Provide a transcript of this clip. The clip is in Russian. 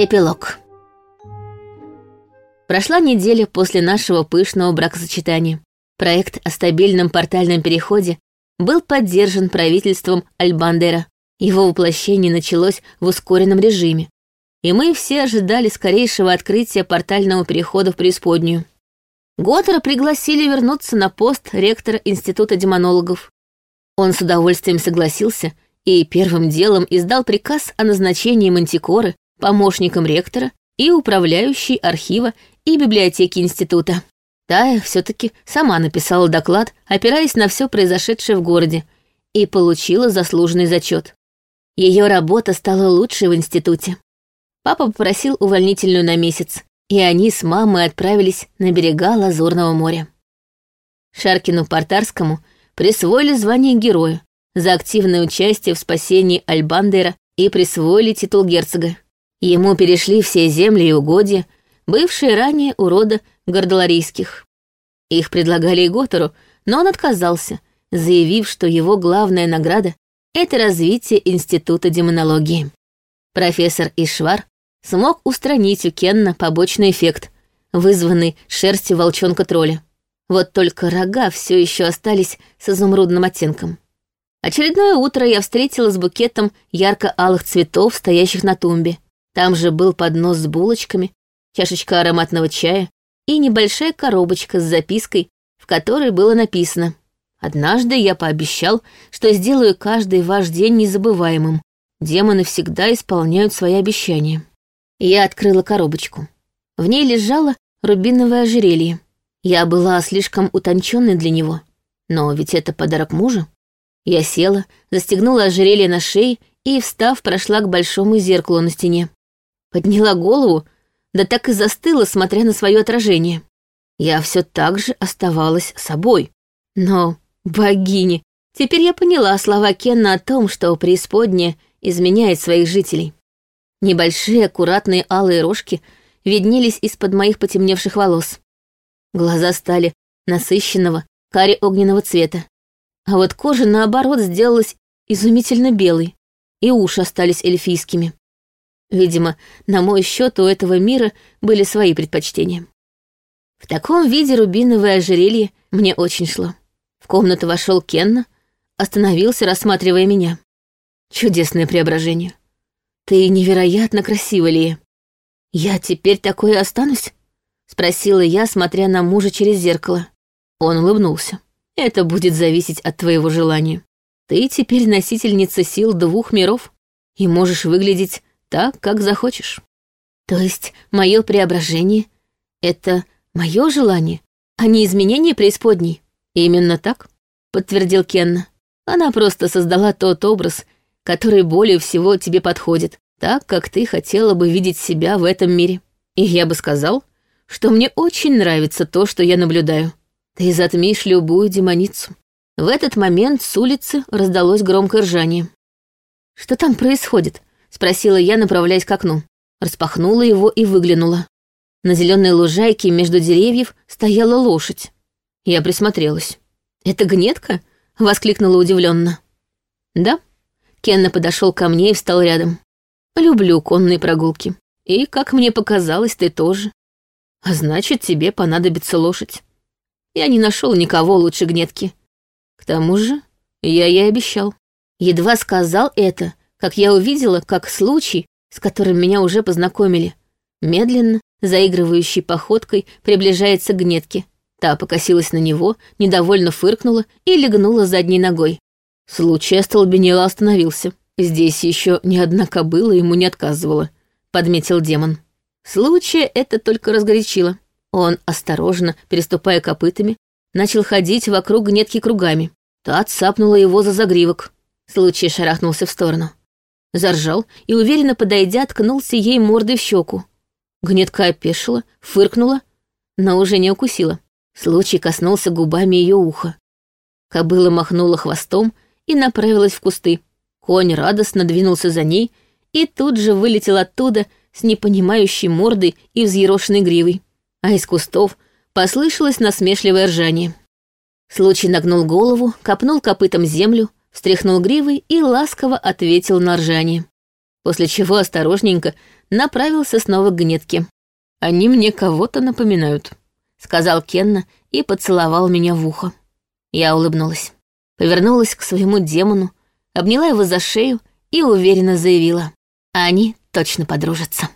Эпилог. Прошла неделя после нашего пышного бракосочетания. Проект о стабильном портальном переходе был поддержан правительством Альбандера. Его воплощение началось в ускоренном режиме, и мы все ожидали скорейшего открытия портального перехода в преисподнюю. Готтера пригласили вернуться на пост ректора Института демонологов. Он с удовольствием согласился и первым делом издал приказ о назначении Мантикоры помощником ректора и управляющей архива и библиотеки института. Тая все-таки сама написала доклад, опираясь на все произошедшее в городе, и получила заслуженный зачет. Ее работа стала лучшей в институте. Папа попросил увольнительную на месяц, и они с мамой отправились на берега Лазурного моря. Шаркину Портарскому присвоили звание героя за активное участие в спасении Альбандера и присвоили титул герцога. Ему перешли все земли и угодья, бывшие ранее у рода гордоларийских. Их предлагали и Готору, но он отказался, заявив, что его главная награда — это развитие Института демонологии. Профессор Ишвар смог устранить у Кенна побочный эффект, вызванный шерстью волчонка-тролля. Вот только рога все еще остались с изумрудным оттенком. Очередное утро я встретила с букетом ярко-алых цветов, стоящих на тумбе. Там же был поднос с булочками, чашечка ароматного чая и небольшая коробочка с запиской, в которой было написано «Однажды я пообещал, что сделаю каждый ваш день незабываемым. Демоны всегда исполняют свои обещания». Я открыла коробочку. В ней лежало рубиновое ожерелье. Я была слишком утонченной для него. Но ведь это подарок мужа. Я села, застегнула ожерелье на шее и, встав, прошла к большому зеркалу на стене. Подняла голову, да так и застыла, смотря на свое отражение. Я все так же оставалась собой. Но, богини, теперь я поняла слова Кенна о том, что преисподняя изменяет своих жителей. Небольшие аккуратные алые рожки виднелись из-под моих потемневших волос. Глаза стали насыщенного, каре-огненного цвета. А вот кожа, наоборот, сделалась изумительно белой, и уши остались эльфийскими. Видимо, на мой счет у этого мира были свои предпочтения. В таком виде рубиновое ожерелье мне очень шло. В комнату вошел Кенна, остановился, рассматривая меня. Чудесное преображение. Ты невероятно красива, Лия. Я теперь такой и останусь? Спросила я, смотря на мужа через зеркало. Он улыбнулся. Это будет зависеть от твоего желания. Ты теперь носительница сил двух миров и можешь выглядеть так, как захочешь. То есть мое преображение — это мое желание, а не изменение преисподней. Именно так, подтвердил Кенна. Она просто создала тот образ, который более всего тебе подходит, так, как ты хотела бы видеть себя в этом мире. И я бы сказал, что мне очень нравится то, что я наблюдаю. Ты затмишь любую демоницу. В этот момент с улицы раздалось громкое ржание. Что там происходит? — спросила я, направляясь к окну. Распахнула его и выглянула. На зеленой лужайке между деревьев стояла лошадь. Я присмотрелась. «Это гнетка?» — воскликнула удивленно. «Да». Кенна подошел ко мне и встал рядом. «Люблю конные прогулки. И, как мне показалось, ты тоже. А значит, тебе понадобится лошадь. Я не нашел никого лучше гнетки. К тому же, я ей обещал. Едва сказал это, как я увидела, как случай, с которым меня уже познакомили, медленно, заигрывающей походкой, приближается к гнетке. Та покосилась на него, недовольно фыркнула и легнула задней ногой. Случай остолбенело остановился. Здесь еще ни одна кобыла ему не отказывала, подметил демон. Случай это только разгорячило. Он, осторожно, переступая копытами, начал ходить вокруг гнетки кругами. Та цапнула его за загривок. Случай шарахнулся в сторону заржал и, уверенно подойдя, ткнулся ей мордой в щеку. Гнетка опешила, фыркнула, но уже не укусила. Случай коснулся губами ее уха. Кобыла махнула хвостом и направилась в кусты. Конь радостно двинулся за ней и тут же вылетел оттуда с непонимающей мордой и взъерошенной гривой. А из кустов послышалось насмешливое ржание. Случай нагнул голову, копнул копытом землю, встряхнул гривой и ласково ответил на ржание. после чего осторожненько направился снова к гнетке. «Они мне кого-то напоминают», — сказал Кенна и поцеловал меня в ухо. Я улыбнулась. Повернулась к своему демону, обняла его за шею и уверенно заявила. Они точно подружатся.